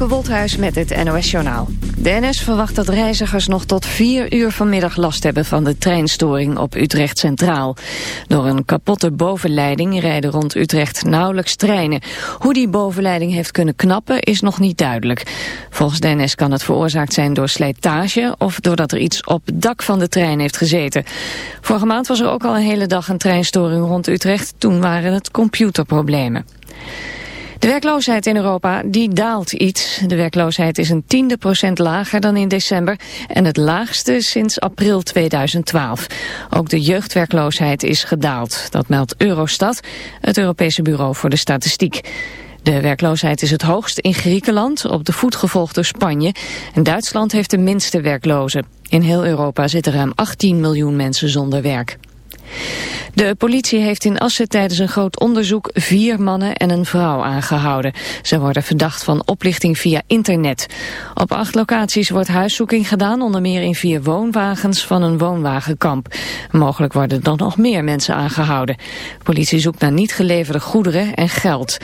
Femke Wolthuis met het NOS Journaal. De NS verwacht dat reizigers nog tot vier uur vanmiddag last hebben van de treinstoring op Utrecht Centraal. Door een kapotte bovenleiding rijden rond Utrecht nauwelijks treinen. Hoe die bovenleiding heeft kunnen knappen is nog niet duidelijk. Volgens de NS kan het veroorzaakt zijn door slijtage of doordat er iets op het dak van de trein heeft gezeten. Vorige maand was er ook al een hele dag een treinstoring rond Utrecht. Toen waren het computerproblemen. De werkloosheid in Europa die daalt iets. De werkloosheid is een tiende procent lager dan in december en het laagste sinds april 2012. Ook de jeugdwerkloosheid is gedaald. Dat meldt Eurostat, het Europese Bureau voor de Statistiek. De werkloosheid is het hoogst in Griekenland, op de voet gevolgd door Spanje. En Duitsland heeft de minste werklozen. In heel Europa zitten ruim 18 miljoen mensen zonder werk. De politie heeft in Assen tijdens een groot onderzoek vier mannen en een vrouw aangehouden. Ze worden verdacht van oplichting via internet. Op acht locaties wordt huiszoeking gedaan, onder meer in vier woonwagens van een woonwagenkamp. Mogelijk worden dan nog meer mensen aangehouden. De politie zoekt naar niet geleverde goederen en geld.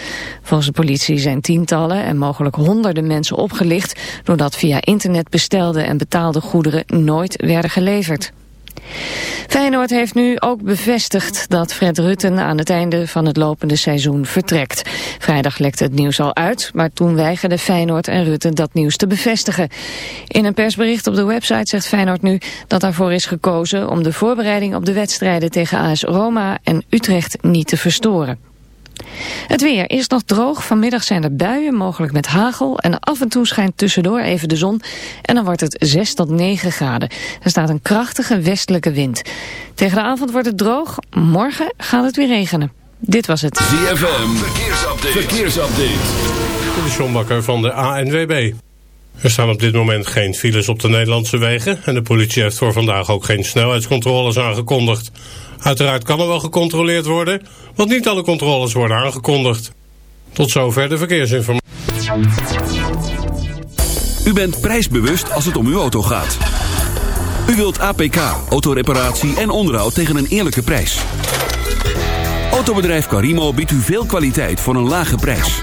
Volgens de politie zijn tientallen en mogelijk honderden mensen opgelicht... doordat via internet bestelde en betaalde goederen nooit werden geleverd. Feyenoord heeft nu ook bevestigd dat Fred Rutten aan het einde van het lopende seizoen vertrekt. Vrijdag lekte het nieuws al uit, maar toen weigerden Feyenoord en Rutten dat nieuws te bevestigen. In een persbericht op de website zegt Feyenoord nu dat daarvoor is gekozen om de voorbereiding op de wedstrijden tegen AS Roma en Utrecht niet te verstoren. Het weer is nog droog. Vanmiddag zijn er buien, mogelijk met hagel. En af en toe schijnt tussendoor even de zon. En dan wordt het 6 tot 9 graden. Er staat een krachtige westelijke wind. Tegen de avond wordt het droog. Morgen gaat het weer regenen. Dit was het. ZFM, verkeersupdate. verkeersupdate. De Sjombakker van de ANWB. Er staan op dit moment geen files op de Nederlandse wegen... en de politie heeft voor vandaag ook geen snelheidscontroles aangekondigd. Uiteraard kan er wel gecontroleerd worden, want niet alle controles worden aangekondigd. Tot zover de verkeersinformatie. U bent prijsbewust als het om uw auto gaat. U wilt APK, autoreparatie en onderhoud tegen een eerlijke prijs. Autobedrijf Carimo biedt u veel kwaliteit voor een lage prijs.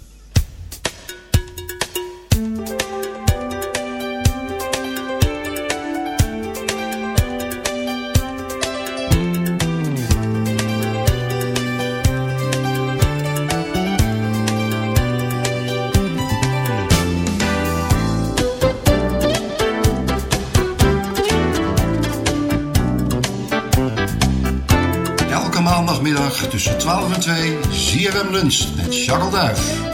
ZFM Lunch met Charles Duif.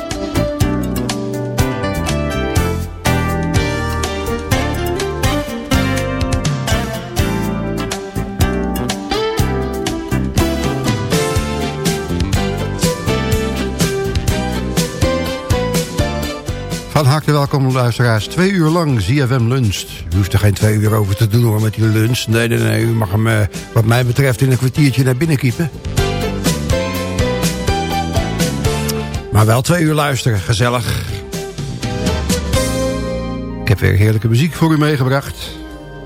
Van harte welkom luisteraars. Twee uur lang ZFM Lunch. U hoeft er geen twee uur over te doen hoor met die lunch. Nee, nee, nee. U mag hem eh, wat mij betreft in een kwartiertje naar binnen kiepen. Maar wel twee uur luisteren. Gezellig. Ik heb weer heerlijke muziek voor u meegebracht.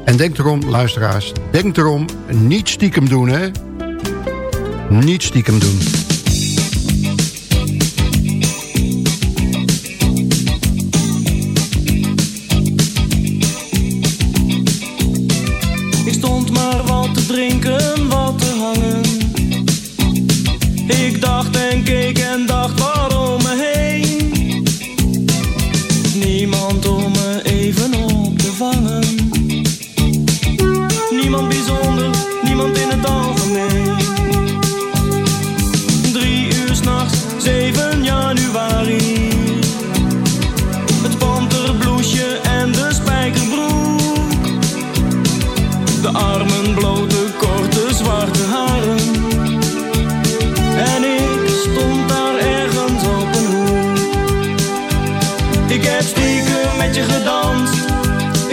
En denk erom, luisteraars. Denk erom, niet stiekem doen, hè. Niet stiekem doen. Ik stond maar wat te drinken,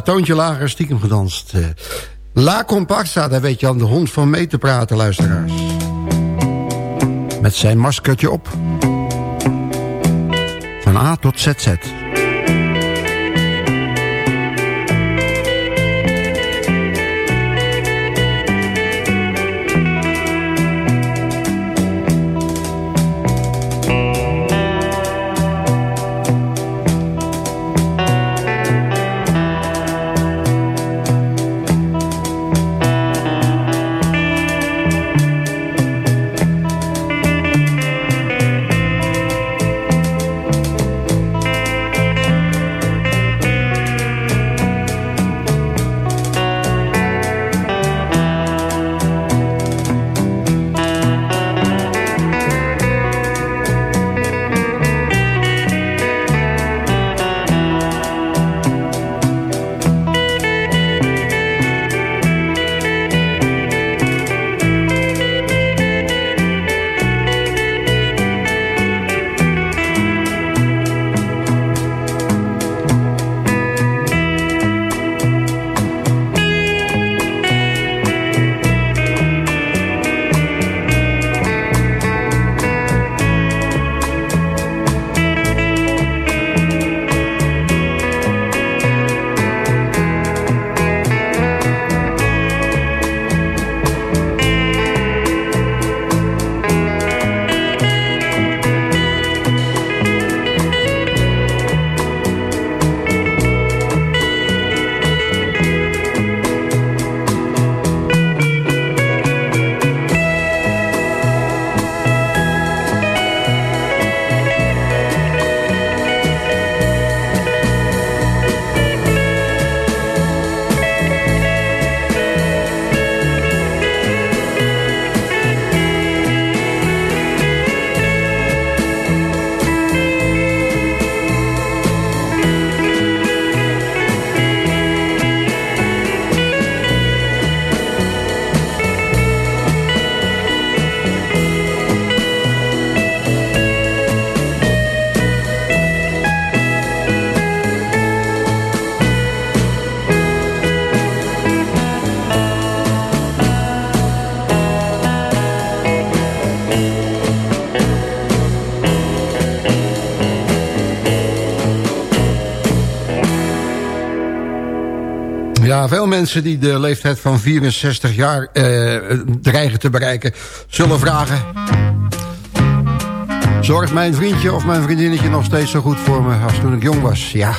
Toontje lager, stiekem gedanst. Eh, La Compacta, daar weet Jan de hond van mee te praten, luisteraars. Met zijn maskertje op. Van A tot ZZ. Veel mensen die de leeftijd van 64 jaar eh, dreigen te bereiken... zullen vragen... Zorgt mijn vriendje of mijn vriendinnetje nog steeds zo goed voor me als toen ik jong was? Ja,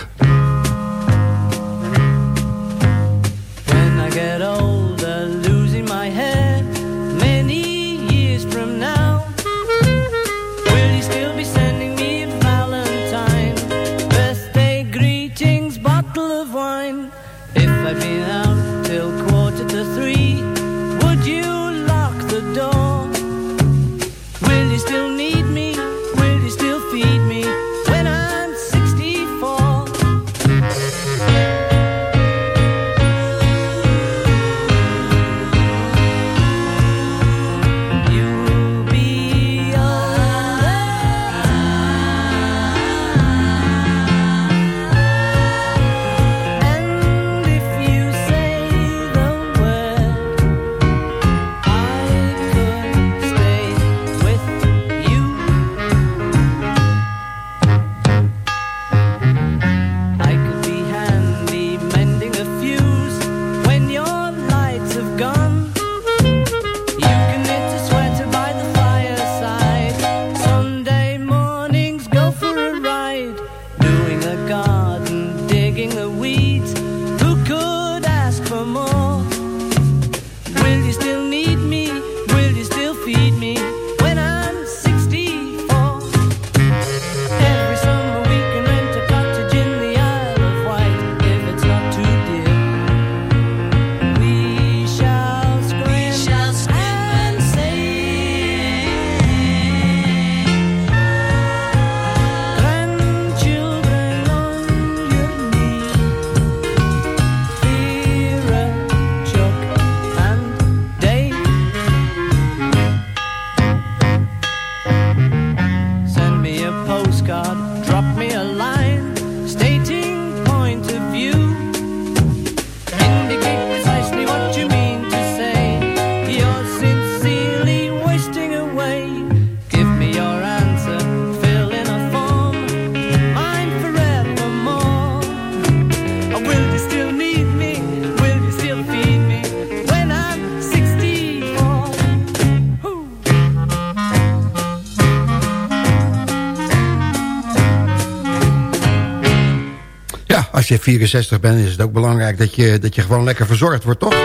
64 bent, is het ook belangrijk dat je, dat je gewoon lekker verzorgd wordt, toch?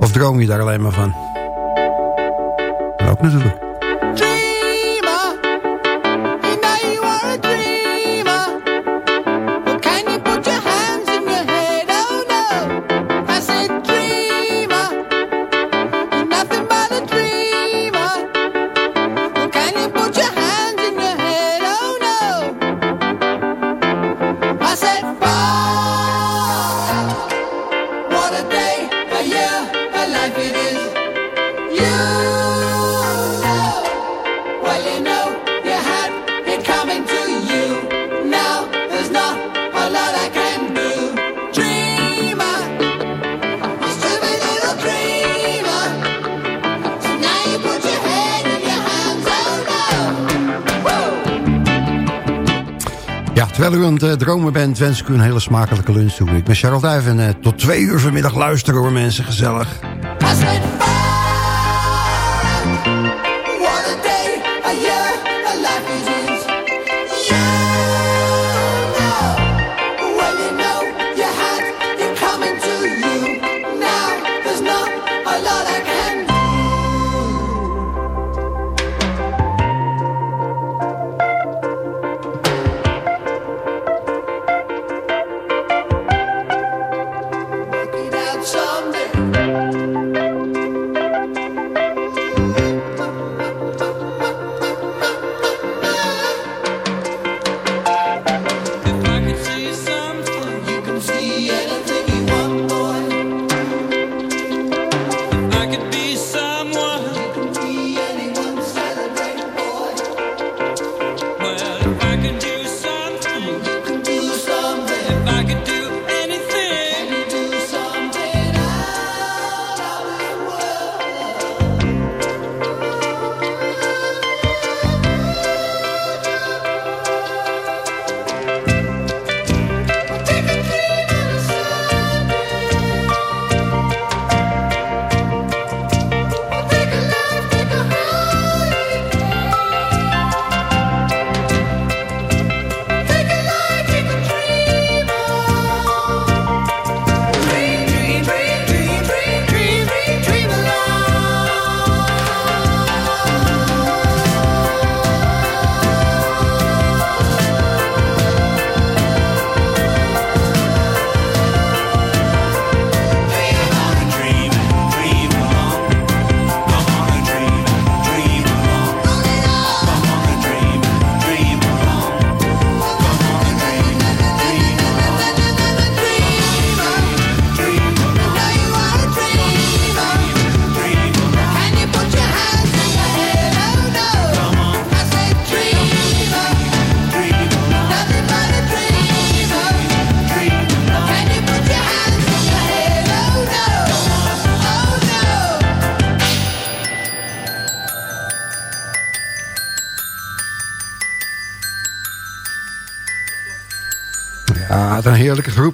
Of droom je daar alleen maar van? Ook natuurlijk. Ja, Terwijl u aan het eh, dromen bent, wens ik u een hele smakelijke lunch toe. Ik ben Charles Duijf eh, tot twee uur vanmiddag luisteren hoor mensen, gezellig.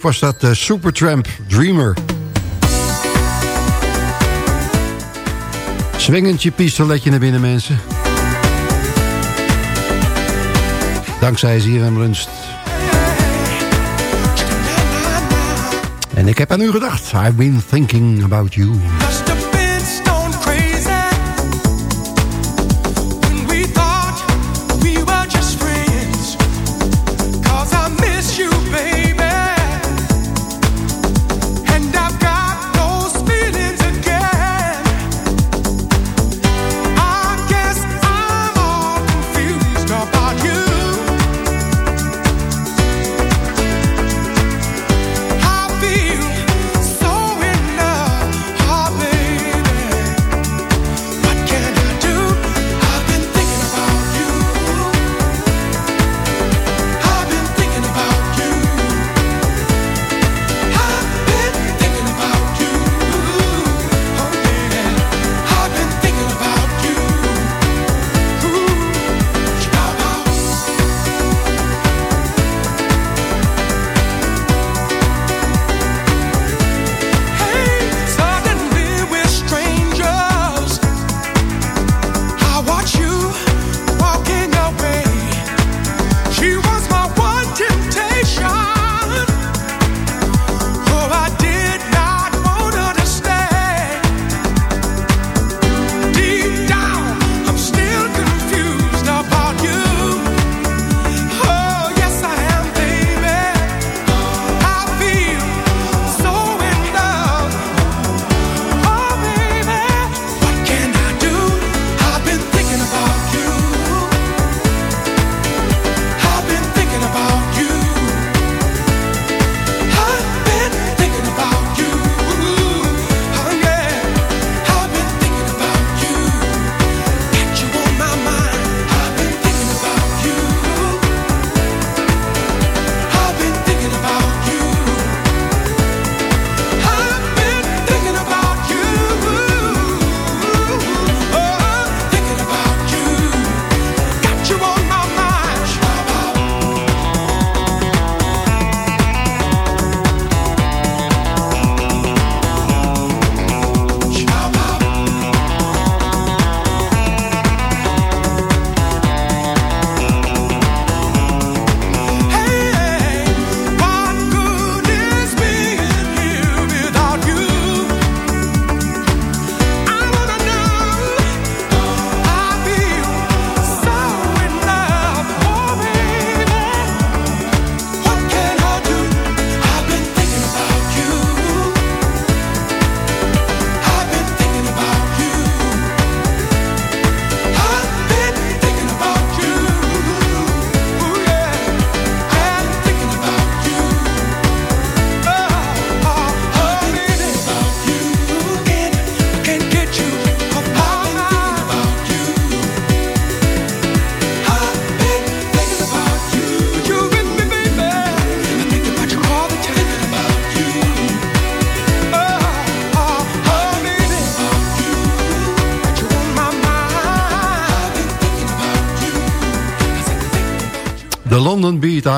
Was dat. Uh, Supertramp, Dreamer. Swingend je pistoletje naar binnen, mensen. Dankzij ZFM Lunst. En ik heb aan u gedacht. I've been thinking about you.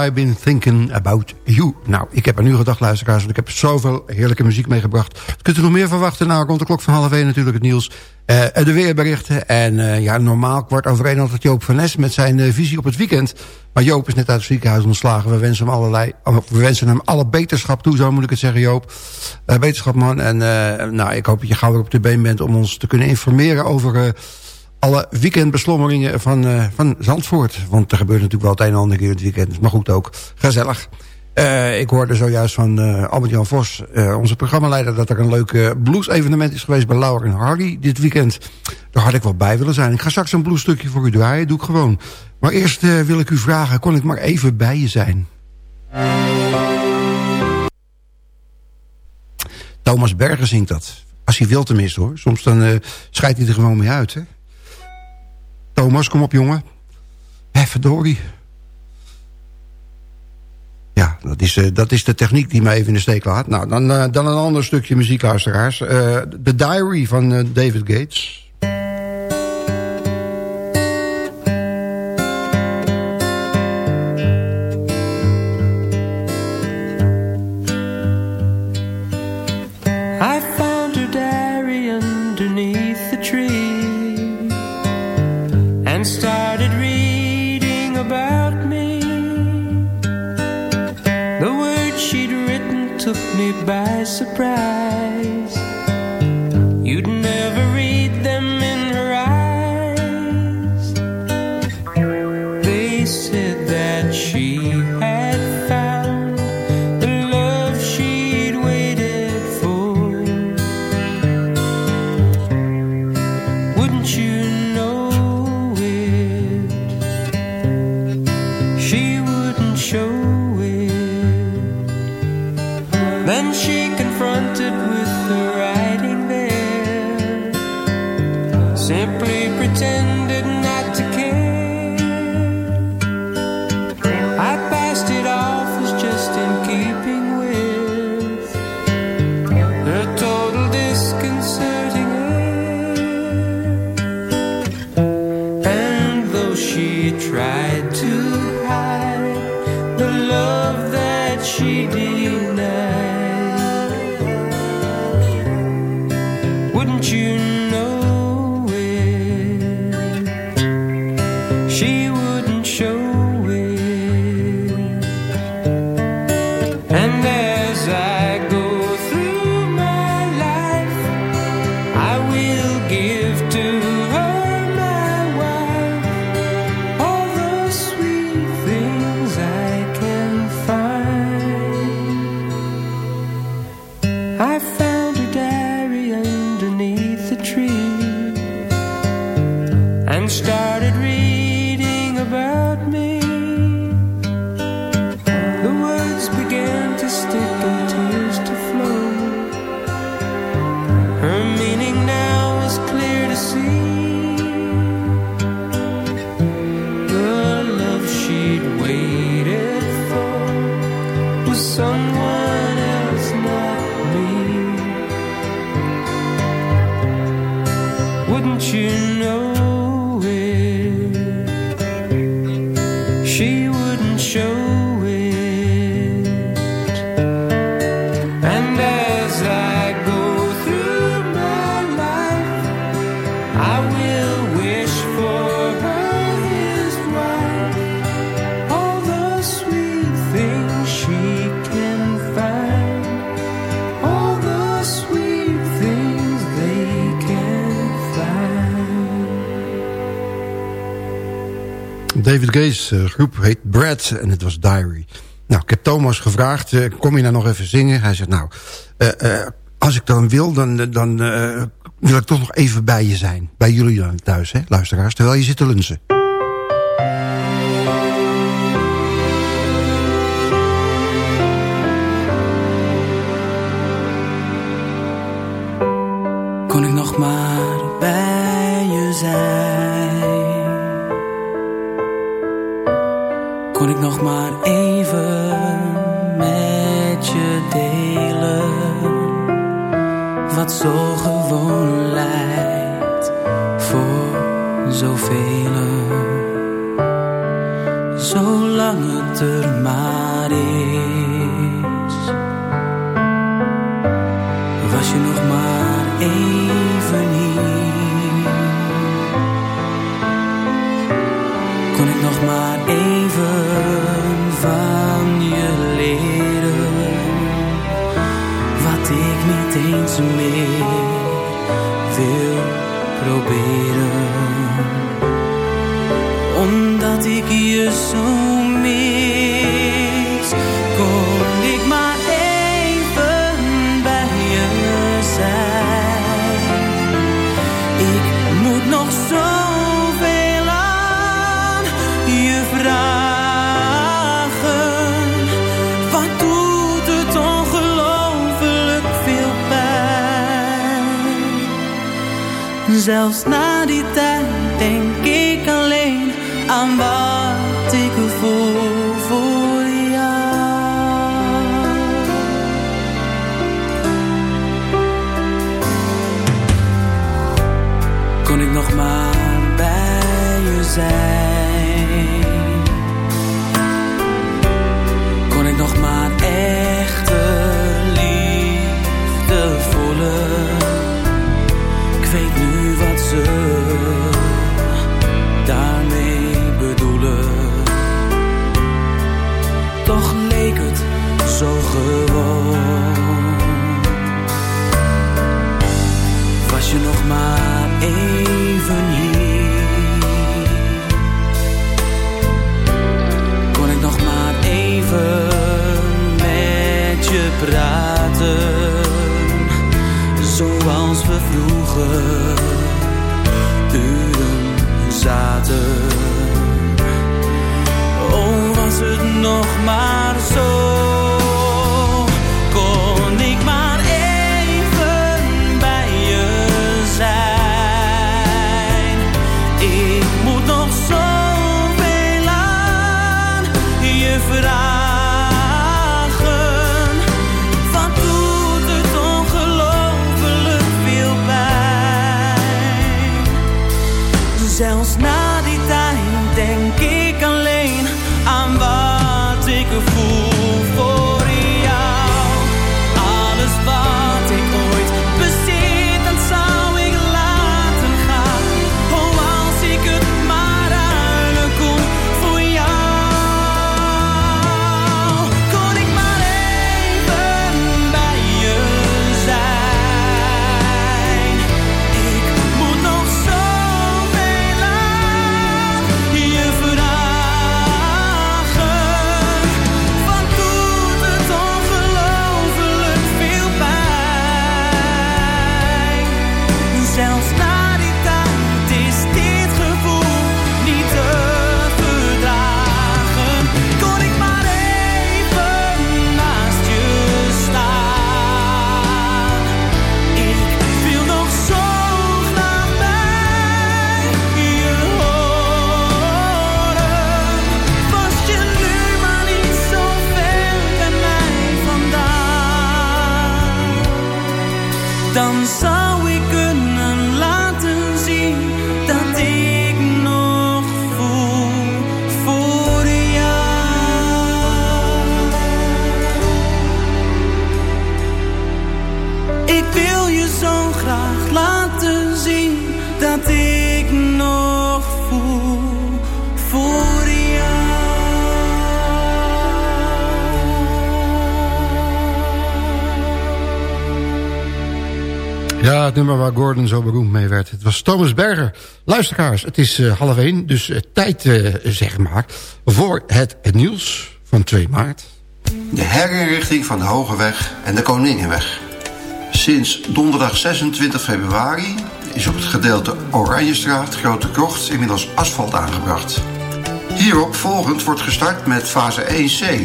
I've been thinking about you. Nou, ik heb er nu gedacht, luisteraars, want ik heb zoveel heerlijke muziek meegebracht. Kunt u nog meer verwachten? Nou, rond de klok van half één natuurlijk het nieuws. Uh, de weerberichten. En uh, ja, normaal kwart over één altijd Joop van Nes met zijn uh, visie op het weekend. Maar Joop is net uit het ziekenhuis ontslagen. We wensen hem, allerlei, we wensen hem alle beterschap toe, zo moet ik het zeggen, Joop. beterschap, man. En nou, ik hoop dat je gauw weer op de been bent om ons te kunnen informeren over alle weekendbeslommeringen van, uh, van Zandvoort. Want er gebeurt natuurlijk wel het een en ander keer het weekend. Maar goed ook, gezellig. Uh, ik hoorde zojuist van uh, Albert-Jan Vos, onze programmaleider... dat er een leuk blues-evenement is geweest bij Laura en Hardy dit weekend. Daar had ik wel bij willen zijn. Ik ga straks een bluesstukje voor u draaien, doe ik gewoon. Maar eerst wil ik u vragen, kon ik maar even bij je zijn? Thomas Berger zingt dat. Als hij wil tenminste hoor. Soms dan scheidt hij er gewoon mee uit, hè? Thomas, kom op jongen. Hé, verdorie. Ja, dat is, uh, dat is de techniek die mij even in de steek laat. Nou, dan, uh, dan een ander stukje muziek. Uh, The Diary van David Gates. She En het was Diary. Nou, ik heb Thomas gevraagd, eh, kom je nou nog even zingen? Hij zegt, nou, eh, eh, als ik dan wil, dan, dan wil ik toch nog even bij je zijn. Bij jullie dan thuis, hè, luisteraars, terwijl je zit te lunchen. Kon ik nog maar bij je zijn? kon ik nog maar even met je delen. Wat zo gewoon lijkt voor zoveel. Zolang het er else now nummer waar Gordon zo beroemd mee werd. Het was Thomas Berger. Luisteraars, het is eh, half één, dus eh, tijd, eh, zeg maar, voor het, het nieuws van 2 maart. De herinrichting van de Hogeweg en de Koningenweg. Sinds donderdag 26 februari is op het gedeelte Oranjestraat Grote Krocht inmiddels asfalt aangebracht. Hierop volgend wordt gestart met fase 1C.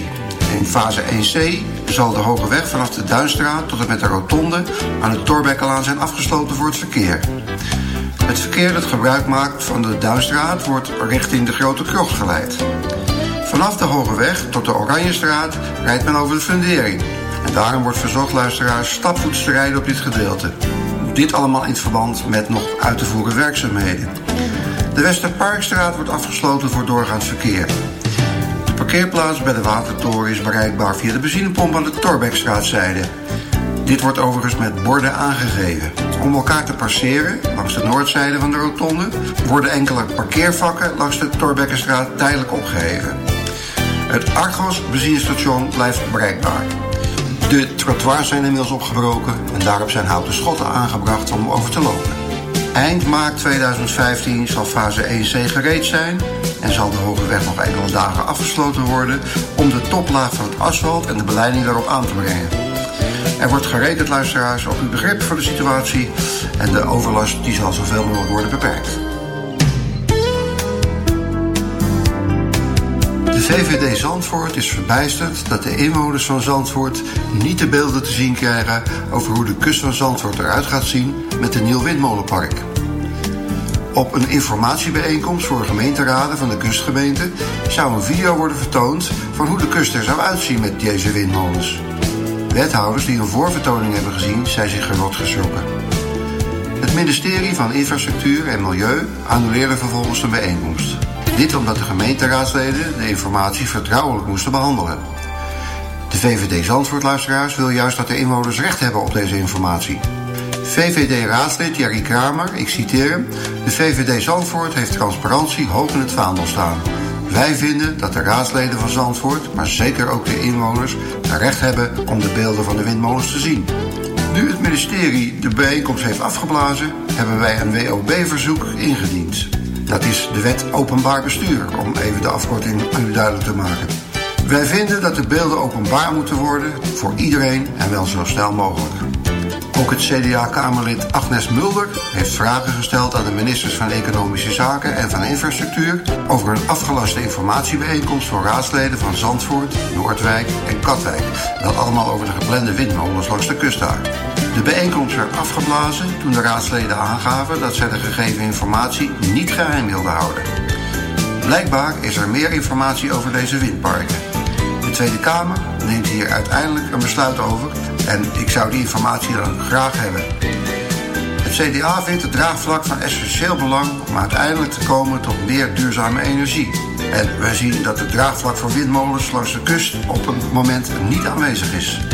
In fase 1C zal de Hoge Weg vanaf de Duinstraat tot en met de Rotonde aan de Torbekkelaan zijn afgesloten voor het verkeer. Het verkeer dat gebruik maakt van de Duinstraat wordt richting de Grote Krocht geleid. Vanaf de Hoge Weg tot de Oranjestraat rijdt men over de fundering. En daarom wordt verzocht luisteraars stapvoets te rijden op dit gedeelte. Dit allemaal in verband met nog uit te voeren werkzaamheden. De Westerparkstraat wordt afgesloten voor doorgaand verkeer. Parkeerplaats bij de Watertoren is bereikbaar via de benzinepomp aan de Torbekstraatzijde. Dit wordt overigens met borden aangegeven. Om elkaar te passeren, langs de noordzijde van de rotonde, worden enkele parkeervakken langs de Torbekkenstraat tijdelijk opgeheven. Het Argos benzinestation blijft bereikbaar. De trottoirs zijn inmiddels opgebroken en daarop zijn houten schotten aangebracht om over te lopen. Eind maart 2015 zal fase 1C gereed zijn en zal de Hoge Weg nog enkele dagen afgesloten worden om de toplaag van het asfalt en de beleiding daarop aan te brengen. Er wordt gerekend, luisteraars, op uw begrip voor de situatie en de overlast die zal zoveel mogelijk worden beperkt. VVD Zandvoort is verbijsterd dat de inwoners van Zandvoort niet de beelden te zien krijgen over hoe de kust van Zandvoort eruit gaat zien met een nieuw windmolenpark. Op een informatiebijeenkomst voor gemeenteraden van de kustgemeente zou een video worden vertoond van hoe de kust er zou uitzien met deze windmolens. Wethouders die een voorvertoning hebben gezien zijn zich gerot geschrokken. Het ministerie van Infrastructuur en Milieu annuleerde vervolgens de bijeenkomst. Dit omdat de gemeenteraadsleden de informatie vertrouwelijk moesten behandelen. De VVD Zandvoortluisteraars wil juist dat de inwoners recht hebben op deze informatie. VVD-raadslid Jerry Kramer, ik citeer hem... De VVD Zandvoort heeft transparantie hoog in het vaandel staan. Wij vinden dat de raadsleden van Zandvoort, maar zeker ook de inwoners... recht hebben om de beelden van de windmolens te zien. Nu het ministerie de bijeenkomst heeft afgeblazen... hebben wij een WOB-verzoek ingediend. Dat is de wet openbaar bestuur, om even de afkorting aan u duidelijk te maken. Wij vinden dat de beelden openbaar moeten worden voor iedereen en wel zo snel mogelijk. Ook het CDA-Kamerlid Agnes Mulder heeft vragen gesteld aan de ministers van Economische Zaken en van Infrastructuur over een afgelaste informatiebijeenkomst voor raadsleden van Zandvoort, Noordwijk en Katwijk. Dat allemaal over de geplande windmolens langs de kust daar. De bijeenkomst werd afgeblazen toen de raadsleden aangaven dat zij de gegeven informatie niet geheim wilden houden. Blijkbaar is er meer informatie over deze windparken. De Tweede Kamer neemt hier uiteindelijk een besluit over en ik zou die informatie dan graag hebben. Het CDA vindt het draagvlak van essentieel belang om uiteindelijk te komen tot meer duurzame energie. En wij zien dat het draagvlak voor windmolens langs de kust op een moment niet aanwezig is.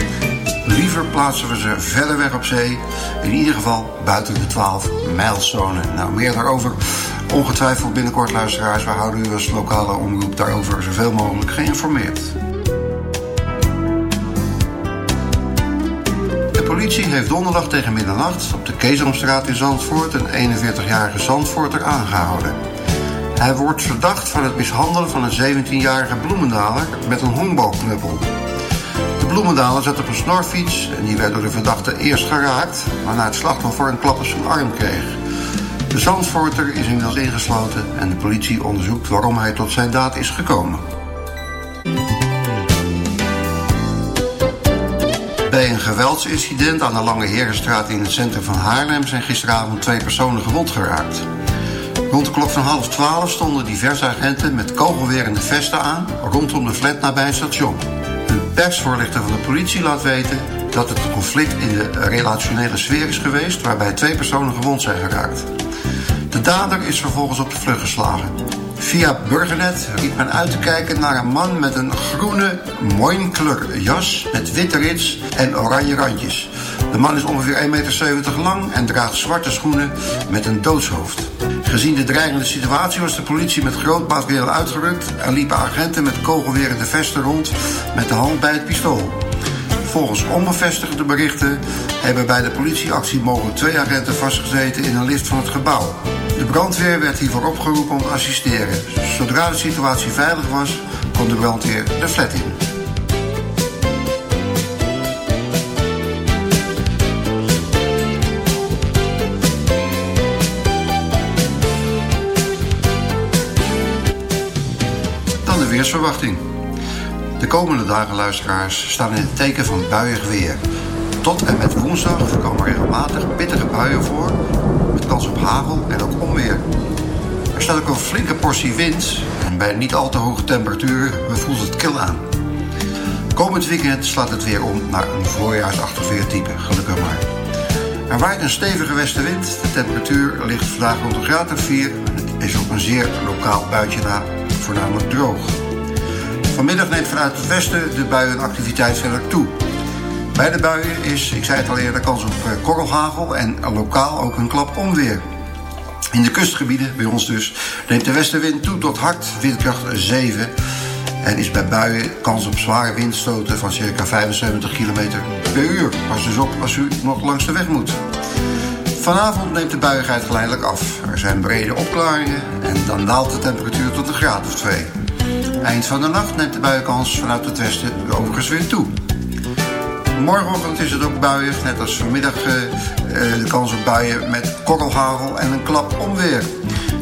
Liever plaatsen we ze verder weg op zee, in ieder geval buiten de 12 mijlzone. Nou, meer daarover ongetwijfeld binnenkort, luisteraars. We houden u als lokale omroep daarover zoveel mogelijk geïnformeerd. De politie heeft donderdag tegen middernacht op de Keesomstraat in Zandvoort een 41-jarige Zandvoorter aangehouden. Hij wordt verdacht van het mishandelen van een 17-jarige bloemendaler met een honkbalknuppel. De bloemendaler zat op een snorfiets en die werd door de verdachte eerst geraakt, waarna het slachtoffer een klap op zijn arm kreeg. De Zandvoorter is inmiddels ingesloten en de politie onderzoekt waarom hij tot zijn daad is gekomen. Bij een geweldsincident aan de Lange Herenstraat in het centrum van Haarlem zijn gisteravond twee personen gewond geraakt. Rond de klok van half twaalf stonden diverse agenten met kogelwerende vesten aan rondom de flat nabij het station. Een persvoorlichter van de politie laat weten dat het een conflict in de relationele sfeer is geweest waarbij twee personen gewond zijn geraakt. De dader is vervolgens op de vlucht geslagen. Via Burgernet riep men uit te kijken naar een man met een groene moinkleur jas met witte rits en oranje randjes. De man is ongeveer 1,70 meter lang en draagt zwarte schoenen met een doodshoofd. Gezien de dreigende situatie was de politie met groot materieel uitgerukt en liepen agenten met kogelwerende vesten rond met de hand bij het pistool. Volgens onbevestigde berichten hebben bij de politieactie mogelijk twee agenten vastgezeten in een lift van het gebouw. De brandweer werd hiervoor opgeroepen om te assisteren. Zodra de situatie veilig was, kon de brandweer de flat in. Weersverwachting. De komende dagen, luisteraars, staan in het teken van buiig weer. Tot en met woensdag komen regelmatig pittige buien voor, met kans op hagel en ook onweer. Er staat ook een flinke portie wind en bij niet al te hoge temperaturen voelt het kil aan. Komend weekend slaat het weer om naar een voorjaarsachtig weertype, gelukkig maar. Er waait een stevige westenwind, de temperatuur ligt vandaag rond een graad of 4 en is op een zeer lokaal buitje na, voornamelijk droog. Vanmiddag neemt vanuit het westen de buienactiviteit verder toe. Bij de buien is, ik zei het al eerder, kans op eh, korrelhagel en lokaal ook een klap onweer. In de kustgebieden, bij ons dus, neemt de westenwind toe tot hard, windkracht 7. En is bij buien kans op zware windstoten van circa 75 km per uur. Pas dus op als u nog langs de weg moet. Vanavond neemt de buiigheid geleidelijk af. Er zijn brede opklaringen en dan daalt de temperatuur tot een graad of 2. Eind van de nacht neemt de buienkans vanuit het westen overigens weer toe. Morgenochtend is het ook buiig, net als vanmiddag uh, de kans op buien met korrelhagel en een klap onweer.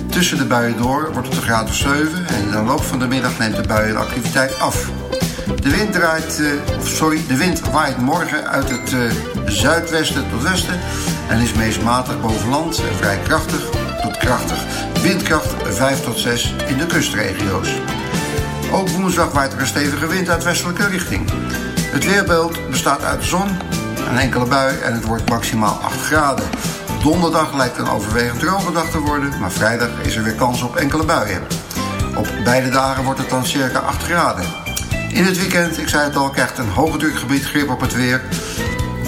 Tussen de buien door wordt het een graad of 7 en in de loop van de middag neemt de buienactiviteit af. De wind, draait, uh, sorry, de wind waait morgen uit het zuidwesten tot westen en is meest matig boven land en vrij krachtig tot krachtig. Windkracht 5 tot 6 in de kustregio's. Ook woensdag waait er een stevige wind uit westelijke richting. Het weerbeeld bestaat uit zon, een enkele bui en het wordt maximaal 8 graden. Donderdag lijkt een overwegend droge dag te worden, maar vrijdag is er weer kans op enkele buien. Op beide dagen wordt het dan circa 8 graden. In het weekend, ik zei het al, krijgt een hoge drukgebied grip op het weer.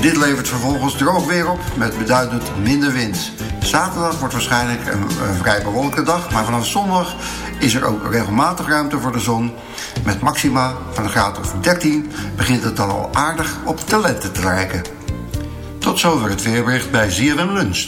Dit levert vervolgens droog weer op met beduidend minder wind. Zaterdag wordt waarschijnlijk een, vrij bewolkte dag, maar vanaf zondag is er ook regelmatig ruimte voor de zon. Met maxima van een graad of 13 begint het dan al aardig op talenten te lijken. Tot zover het weerbericht bij ZFM Lunch.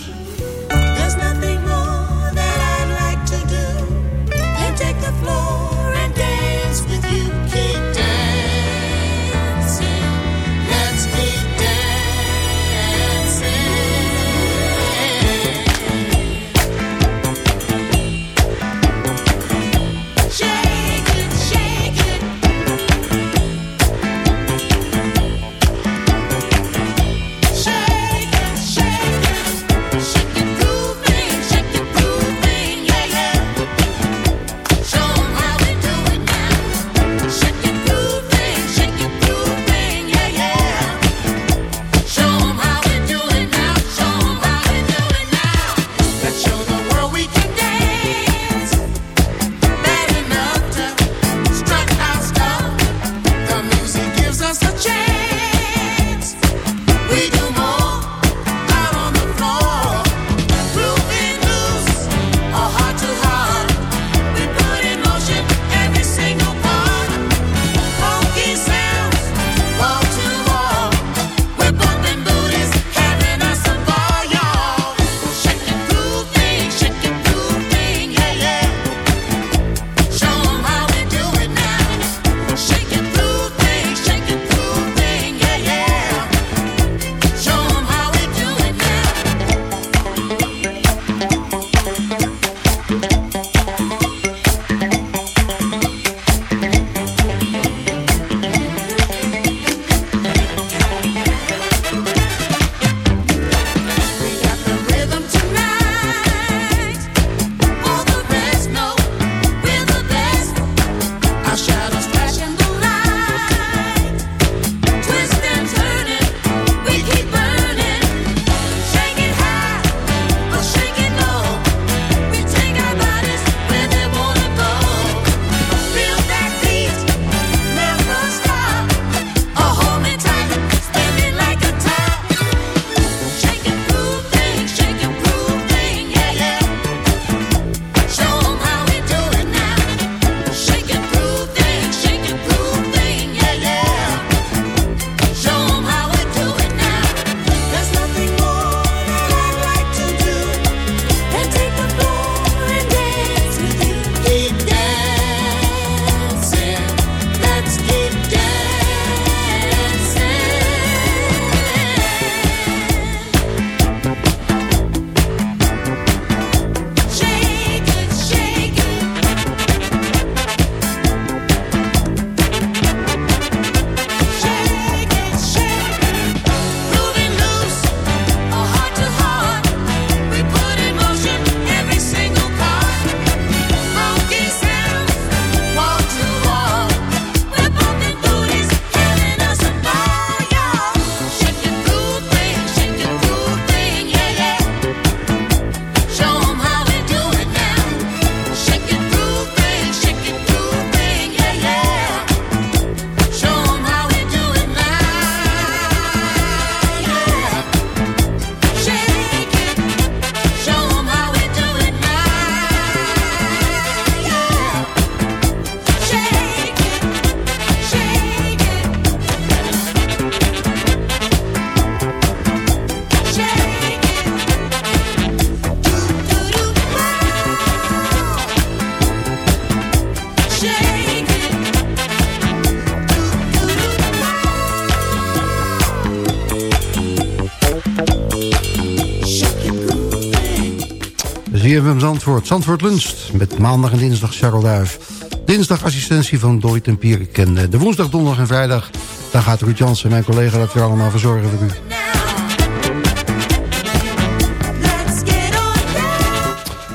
Zandvoort. Zandvoort lunst met maandag en dinsdag Charles Duif. Dinsdag assistentie van Doit en Pierik. En eh, de woensdag, donderdag en vrijdag... daar gaat Ruud Jansen, mijn collega, dat weer allemaal verzorgen voor u.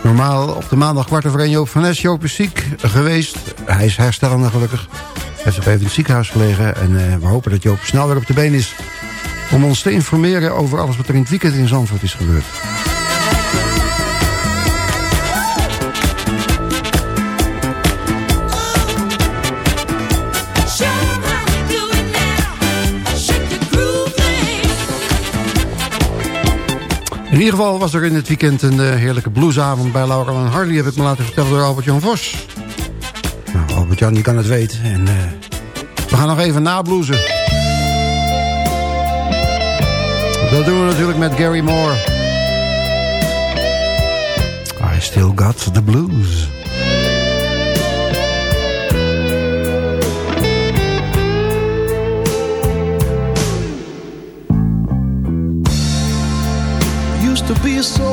Normaal op de maandag kwart over één Joop van Nes. Joop is ziek geweest. Hij is herstellende gelukkig. Hij heeft op even in het ziekenhuis gelegen. En uh, we hopen dat Joop snel weer op de been is... om ons te informeren over alles wat er in het weekend in Zandvoort is gebeurd. Ieder geval was er in het weekend een uh, heerlijke bluesavond bij Laura en Harley... heb ik me laten vertellen door Albert-Jan Vos. Nou, Albert-Jan die kan het weten. En uh, we gaan nog even nabloezen. Dat doen we natuurlijk met Gary Moore. I still got the blues. sou.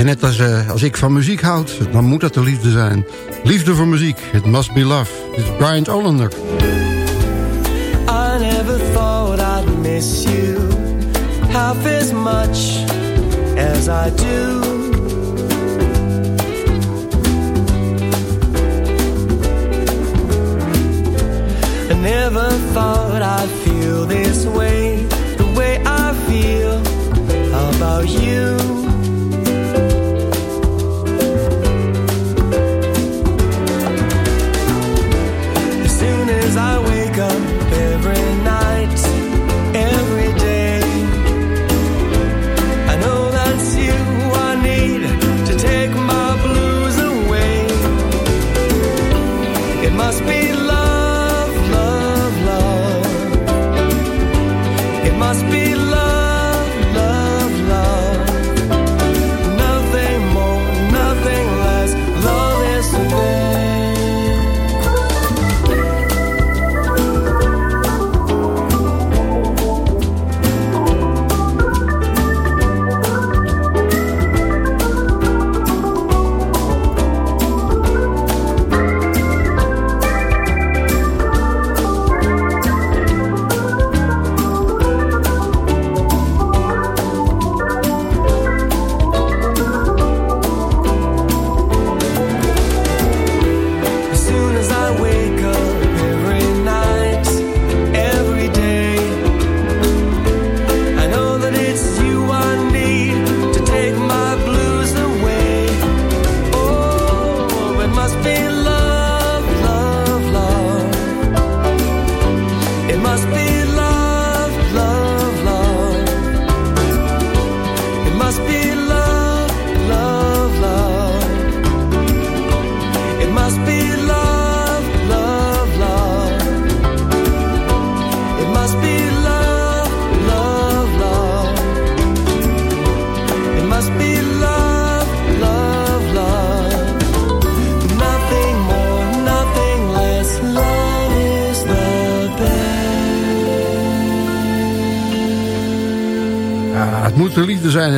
Je net als, eh, als ik van muziek houdt, dan moet dat de liefde zijn. Liefde voor muziek, it must be love. Dit is Brian Olander. I never thought I'd miss you half as much as I do. I never thought I'd feel this way, the way I feel about you.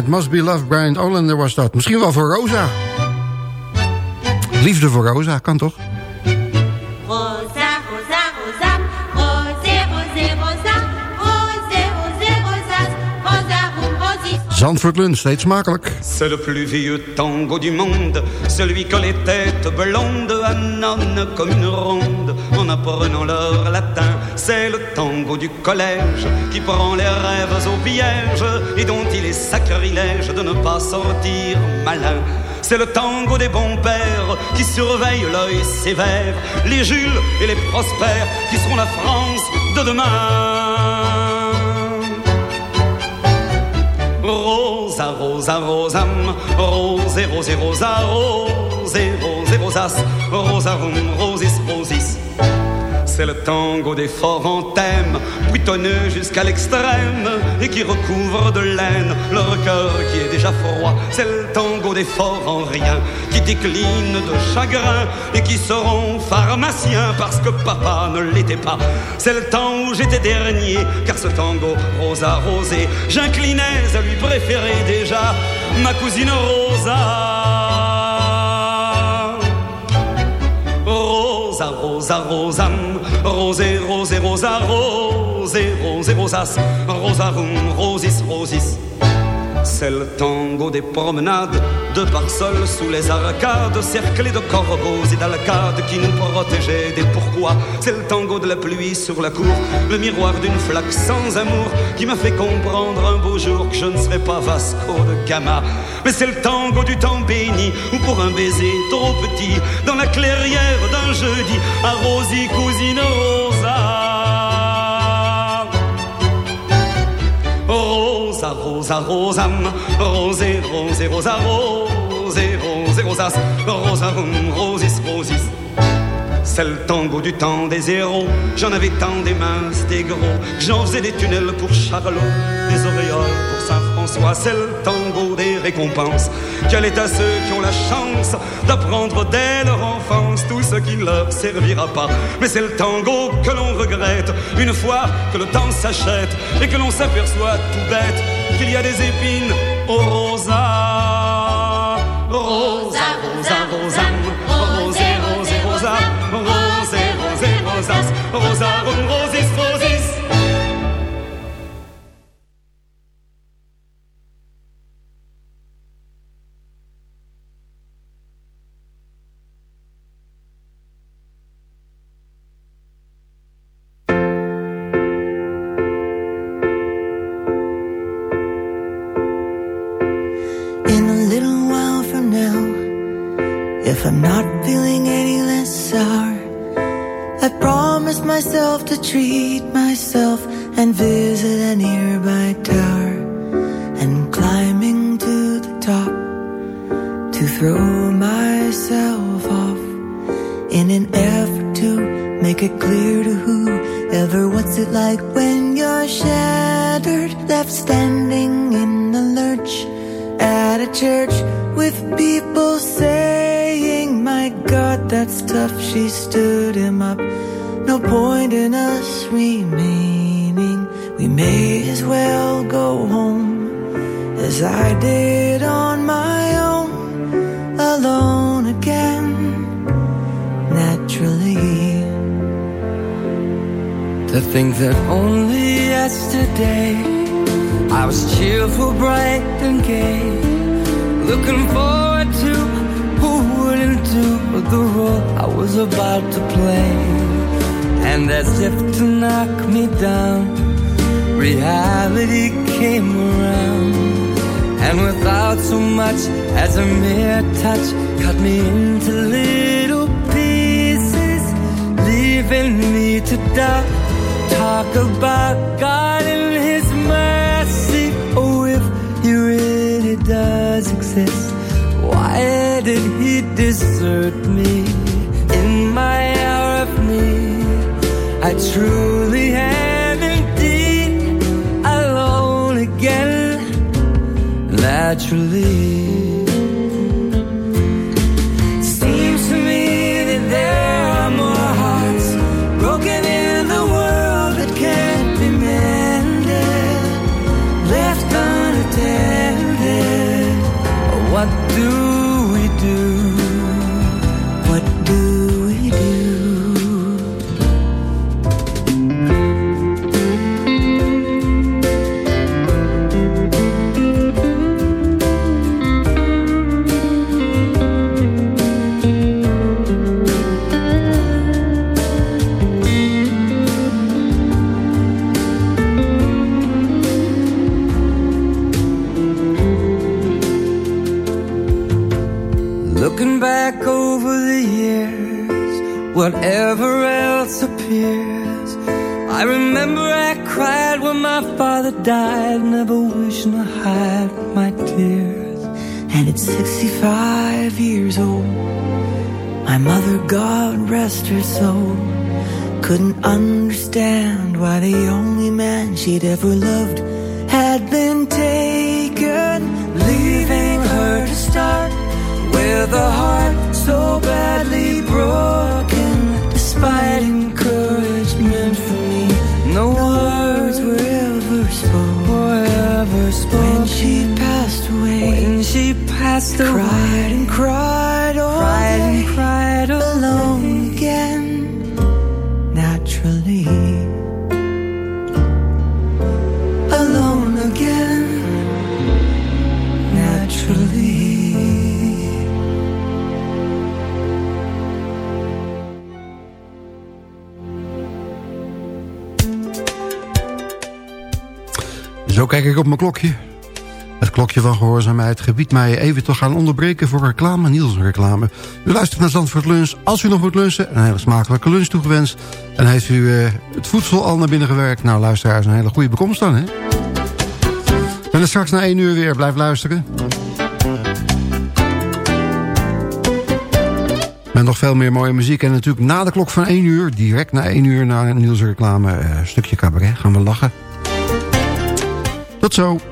Het must be love. Brian Olander was dat. Misschien wel voor Rosa. Liefde voor Rosa, kan toch? Zandvoort Lunch, steeds smakelijk. C'est le plus vieux tango du monde, celui que les têtes blondes annonnent comme une ronde en apprenant leur latin. C'est le tango du collège qui prend les rêves au piège et dont il est sacrilège de ne pas sortir malin. C'est le tango des bons pères qui surveillent l'œil sévère, les Jules et les prospères qui seront la France de demain. Rosa, rosa, rosam, rosé, rosé, rosa, rosé, rosé, rosas. C'est le tango des forts en thème, buitonneux jusqu'à l'extrême, et qui recouvre de laine leur cœur qui est déjà froid. C'est le tango des forts en rien, qui décline de chagrin, et qui seront pharmaciens parce que papa ne l'était pas. C'est le temps où j'étais dernier, car ce tango rosa rosé, j'inclinais à lui préférer déjà ma cousine Rosa. Rosa, rosa, rosam, rosé, rosé, rosa, rosé, rosé, rosas, rosarum, rosis, rosis. C'est le tango des promenades, de parsoles sous les arcades, cerclés de corbeaux et d'alcades qui nous protégeaient des pourquoi. C'est le tango de la pluie sur la cour, le miroir d'une flaque sans amour qui m'a fait comprendre un beau jour que je ne serais pas Vasco de Gama. Mais c'est le tango du temps béni, où pour un baiser trop petit, dans la clairière d'un jeudi, à cousine Rosa. Rosa, rosa, rosam, rosé, rosé, rosa, rosé, rosé, rosas, rosarum, rosis, rosis. C'est le tango du temps des héros. J'en avais tant des minces, des gros. J'en faisais des tunnels pour Charlot, des auréoles pour Saint-François. C'est le tango des récompenses. Quel est à ceux qui ont la chance d'apprendre dès leur enfance tout ce qui ne leur servira pas. Mais c'est le tango que l'on regrette une fois que le temps s'achète et que l'on s'aperçoit tout bête qu'il y a des épines au rosa. To die. Talk about God and His mercy. Oh, if He really does exist Why did He desert me? In my hour of need I truly am indeed Alone again. Naturally father died, never wishing to hide my tears. And at 65 years old, my mother, God rest her soul, couldn't understand why the only man she'd ever loved had been taken, leaving her to start with a heart so badly broken. Despite encouragement from me, no Were ever spoken. When she passed away, When she passed away, cried and cried all cried and day, cried alone again, naturally. Kijk ik op mijn klokje. Het klokje van gehoorzaamheid gebiedt mij even te gaan onderbreken voor reclame, Niels reclame. U luistert naar Zandvoort Lunch. Als u nog moet lunchen, een hele smakelijke lunch toegewenst. En heeft u eh, het voedsel al naar binnen gewerkt. Nou, luisteraars, een hele goede bekomst dan, hè? Ben er straks na één uur weer. Blijf luisteren. Met nog veel meer mooie muziek. En natuurlijk na de klok van 1 uur, direct na 1 uur na Niels reclame, eh, een stukje cabaret. Gaan we lachen. Tot zo.